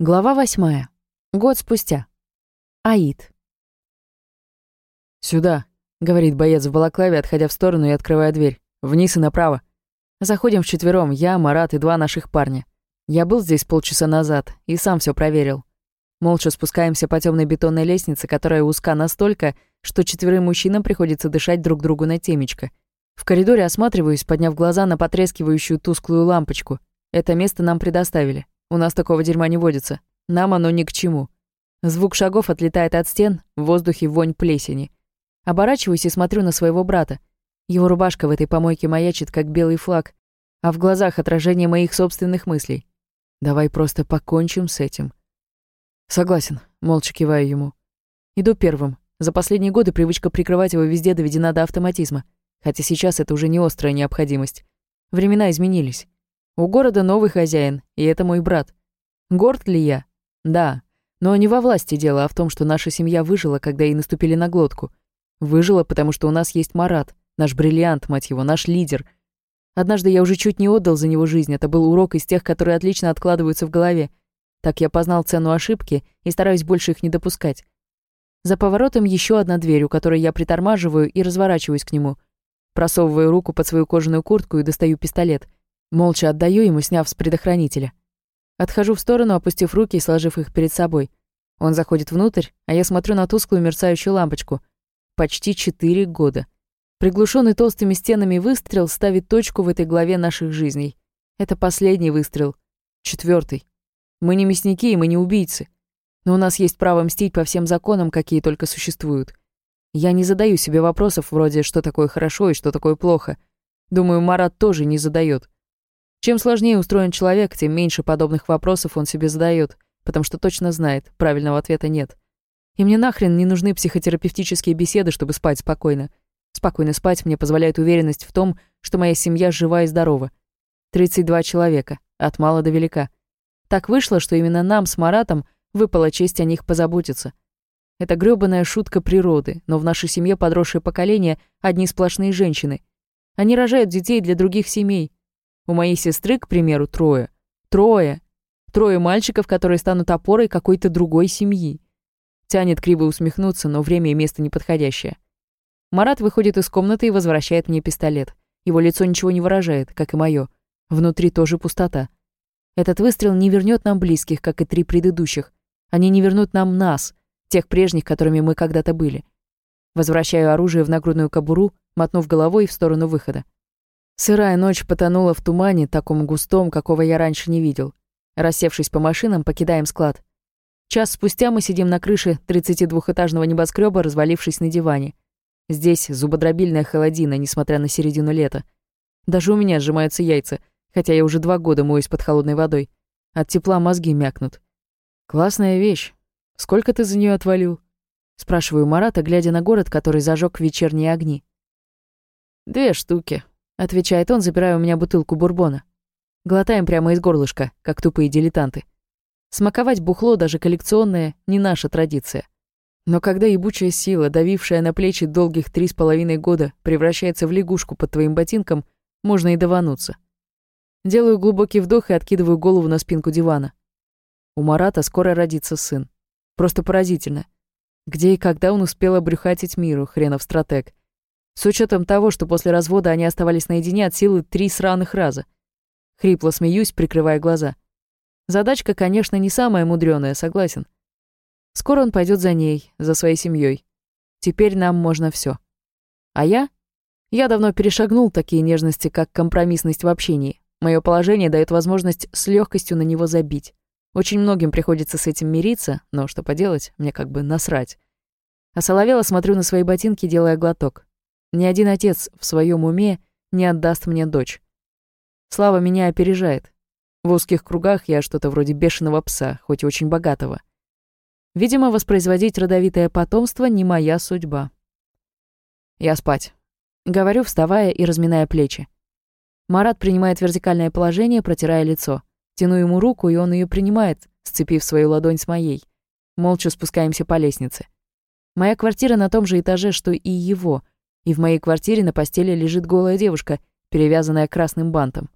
Глава восьмая. Год спустя. Аид. «Сюда», — говорит боец в балаклаве, отходя в сторону и открывая дверь. «Вниз и направо». Заходим вчетвером, я, Марат и два наших парня. Я был здесь полчаса назад и сам все проверил. Молча спускаемся по темной бетонной лестнице, которая узка настолько, что четверым мужчинам приходится дышать друг другу на темечко. В коридоре осматриваюсь, подняв глаза на потрескивающую тусклую лампочку. Это место нам предоставили. У нас такого дерьма не водится. Нам оно ни к чему. Звук шагов отлетает от стен, в воздухе вонь плесени. Оборачиваюсь и смотрю на своего брата. Его рубашка в этой помойке маячит, как белый флаг, а в глазах отражение моих собственных мыслей. Давай просто покончим с этим. Согласен, молча киваю ему. Иду первым. За последние годы привычка прикрывать его везде доведена до автоматизма. Хотя сейчас это уже не острая необходимость. Времена изменились. У города новый хозяин, и это мой брат. Горд ли я? Да. Но не во власти дело, а в том, что наша семья выжила, когда ей наступили на глотку. Выжила, потому что у нас есть Марат, наш бриллиант, мать его, наш лидер. Однажды я уже чуть не отдал за него жизнь, это был урок из тех, которые отлично откладываются в голове. Так я познал цену ошибки и стараюсь больше их не допускать. За поворотом еще одна дверь, у которой я притормаживаю и разворачиваюсь к нему. Просовываю руку под свою кожаную куртку и достаю пистолет — Молча отдаю ему, сняв с предохранителя. Отхожу в сторону, опустив руки и сложив их перед собой. Он заходит внутрь, а я смотрю на тусклую мерцающую лампочку. Почти четыре года. Приглушенный толстыми стенами выстрел ставит точку в этой главе наших жизней. Это последний выстрел. Четвертый. Мы не мясники и мы не убийцы. Но у нас есть право мстить по всем законам, какие только существуют. Я не задаю себе вопросов вроде «что такое хорошо и что такое плохо». Думаю, Марат тоже не задает. Чем сложнее устроен человек, тем меньше подобных вопросов он себе задает, потому что точно знает, правильного ответа нет. И мне нахрен не нужны психотерапевтические беседы, чтобы спать спокойно. Спокойно спать мне позволяет уверенность в том, что моя семья жива и здорова. 32 человека, от мала до велика. Так вышло, что именно нам с Маратом выпала честь о них позаботиться. Это грёбаная шутка природы, но в нашей семье подросшее поколение — одни сплошные женщины. Они рожают детей для других семей, у моей сестры, к примеру, трое. Трое. Трое мальчиков, которые станут опорой какой-то другой семьи. Тянет криво усмехнуться, но время и место неподходящее. Марат выходит из комнаты и возвращает мне пистолет. Его лицо ничего не выражает, как и мое. Внутри тоже пустота. Этот выстрел не вернет нам близких, как и три предыдущих. Они не вернут нам нас, тех прежних, которыми мы когда-то были. Возвращаю оружие в нагрудную кобуру, мотнув головой в сторону выхода. Сырая ночь потонула в тумане, таком густом, какого я раньше не видел. Рассевшись по машинам, покидаем склад. Час спустя мы сидим на крыше 32-этажного небоскреба, развалившись на диване. Здесь зубодробильная холодина, несмотря на середину лета. Даже у меня сжимаются яйца, хотя я уже два года моюсь под холодной водой. От тепла мозги мякнут. «Классная вещь. Сколько ты за нее отвалил?» Спрашиваю Марата, глядя на город, который зажег вечерние огни. «Две штуки», Отвечает он, забирая у меня бутылку бурбона. Глотаем прямо из горлышка, как тупые дилетанты. Смаковать бухло, даже коллекционное, не наша традиция. Но когда ебучая сила, давившая на плечи долгих три с половиной года, превращается в лягушку под твоим ботинком, можно и давануться. Делаю глубокий вдох и откидываю голову на спинку дивана. У Марата скоро родится сын. Просто поразительно. Где и когда он успел обрюхатить миру, хренов стратег. С учетом того, что после развода они оставались наедине от силы три сраных раза. Хрипло смеюсь, прикрывая глаза. Задачка, конечно, не самая мудреная, согласен. Скоро он пойдет за ней, за своей семьей. Теперь нам можно все. А я? Я давно перешагнул такие нежности, как компромиссность в общении. Мое положение дает возможность с легкостью на него забить. Очень многим приходится с этим мириться, но что поделать, мне как бы насрать. А соловела смотрю на свои ботинки, делая глоток. Ни один отец в своем уме не отдаст мне дочь. Слава меня опережает. В узких кругах я что-то вроде бешеного пса, хоть и очень богатого. Видимо, воспроизводить родовитое потомство не моя судьба. Я спать. Говорю, вставая и разминая плечи. Марат принимает вертикальное положение, протирая лицо. Тяну ему руку, и он ее принимает, сцепив свою ладонь с моей. Молча спускаемся по лестнице. Моя квартира на том же этаже, что и его — и в моей квартире на постели лежит голая девушка, перевязанная красным бантом.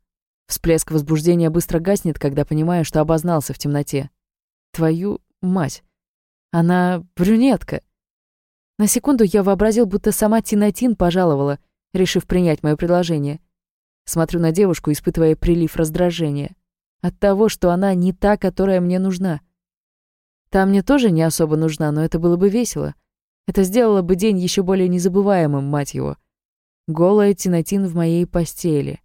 Всплеск возбуждения быстро гаснет, когда понимаю, что обознался в темноте. твою мать. Она брюнетка. На секунду я вообразил, будто сама Тинатин пожаловала, решив принять мое предложение. Смотрю на девушку, испытывая прилив раздражения. От того, что она не та, которая мне нужна. Та мне тоже не особо нужна, но это было бы весело. Это сделало бы день еще более незабываемым, мать его. Голая Тинатин в моей постели.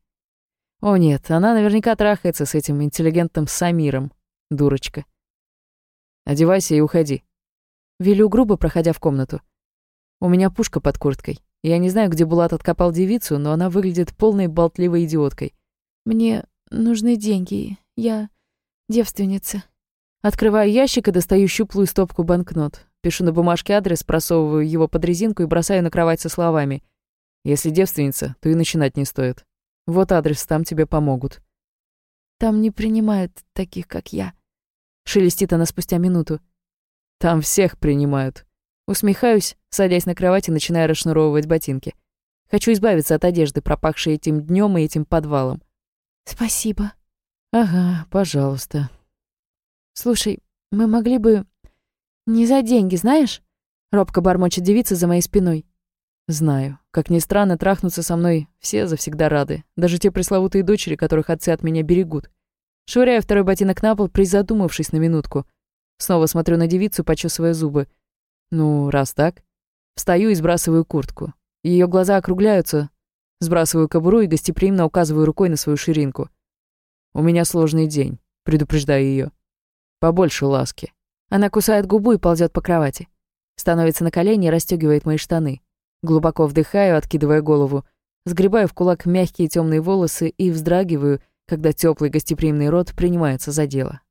О нет, она наверняка трахается с этим интеллигентным Самиром, дурочка. Одевайся и уходи. Велю грубо, проходя в комнату. У меня пушка под курткой. Я не знаю, где Булат откопал девицу, но она выглядит полной болтливой идиоткой. Мне нужны деньги. Я девственница. Открываю ящик и достаю щуплую стопку банкнот. Пишу на бумажке адрес, просовываю его под резинку и бросаю на кровать со словами. «Если девственница, то и начинать не стоит. Вот адрес, там тебе помогут». «Там не принимают таких, как я», — шелестит она спустя минуту. «Там всех принимают». Усмехаюсь, садясь на кровать и начиная расшнуровывать ботинки. Хочу избавиться от одежды, пропахшей этим днем и этим подвалом. «Спасибо». «Ага, пожалуйста». «Слушай, мы могли бы... не за деньги, знаешь?» Робко бормочет девица за моей спиной. Знаю. Как ни странно, трахнуться со мной все завсегда рады. Даже те пресловутые дочери, которых отцы от меня берегут. Швыряю второй ботинок на пол, призадумавшись на минутку. Снова смотрю на девицу, почесывая зубы. Ну, раз так. Встаю и сбрасываю куртку. Ее глаза округляются. Сбрасываю кобуру и гостеприимно указываю рукой на свою ширинку. У меня сложный день, предупреждаю ее. Побольше ласки. Она кусает губу и ползет по кровати. Становится на колени и расстегивает мои штаны. Глубоко вдыхаю, откидывая голову. Сгребаю в кулак мягкие темные волосы и вздрагиваю, когда теплый гостеприимный рот принимается за дело.